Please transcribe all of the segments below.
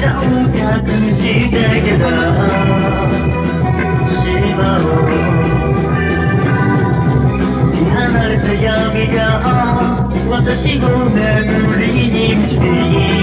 涙を隠してけ島を離れた闇が私を巡りに導いて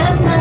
Yeah.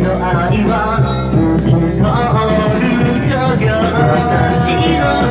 の愛は通るよた私の